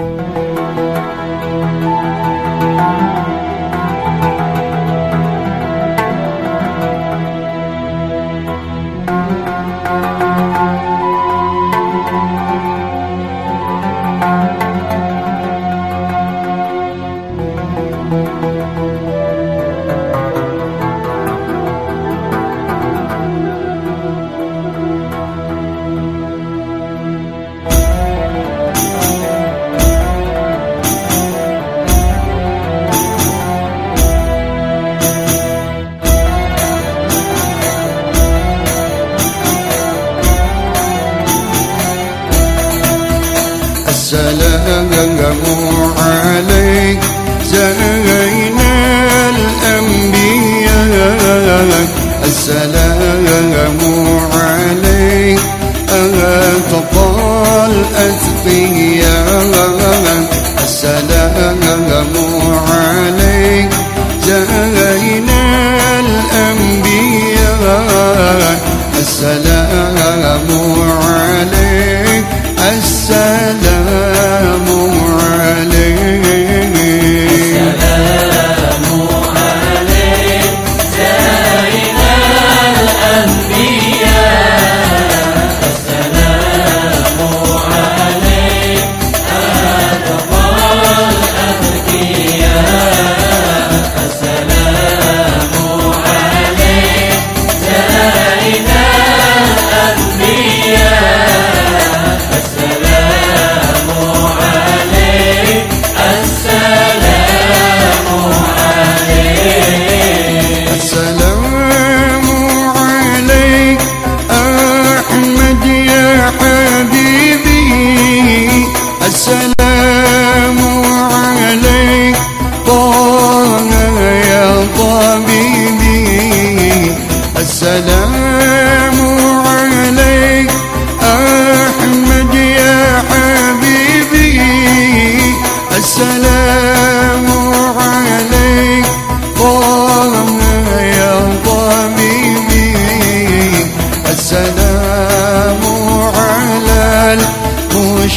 السلام السلام عليك. أتقى الأتقياء السلام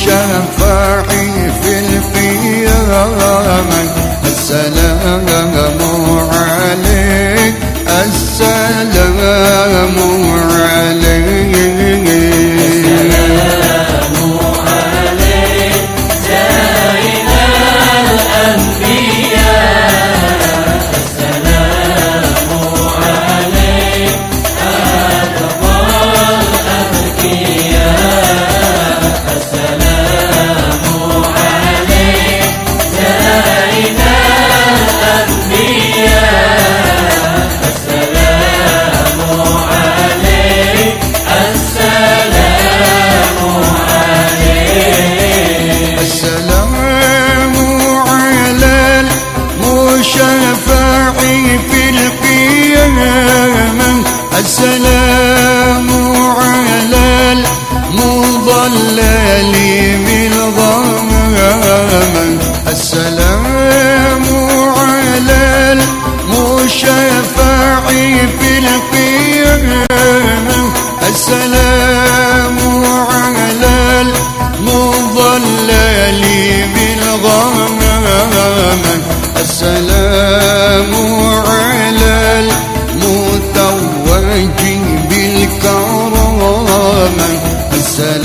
شفاعة حبيب البير السلام على المضلل بالغمام. السلام على المتوج بالكرامة السلام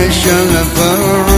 لك الشفاعة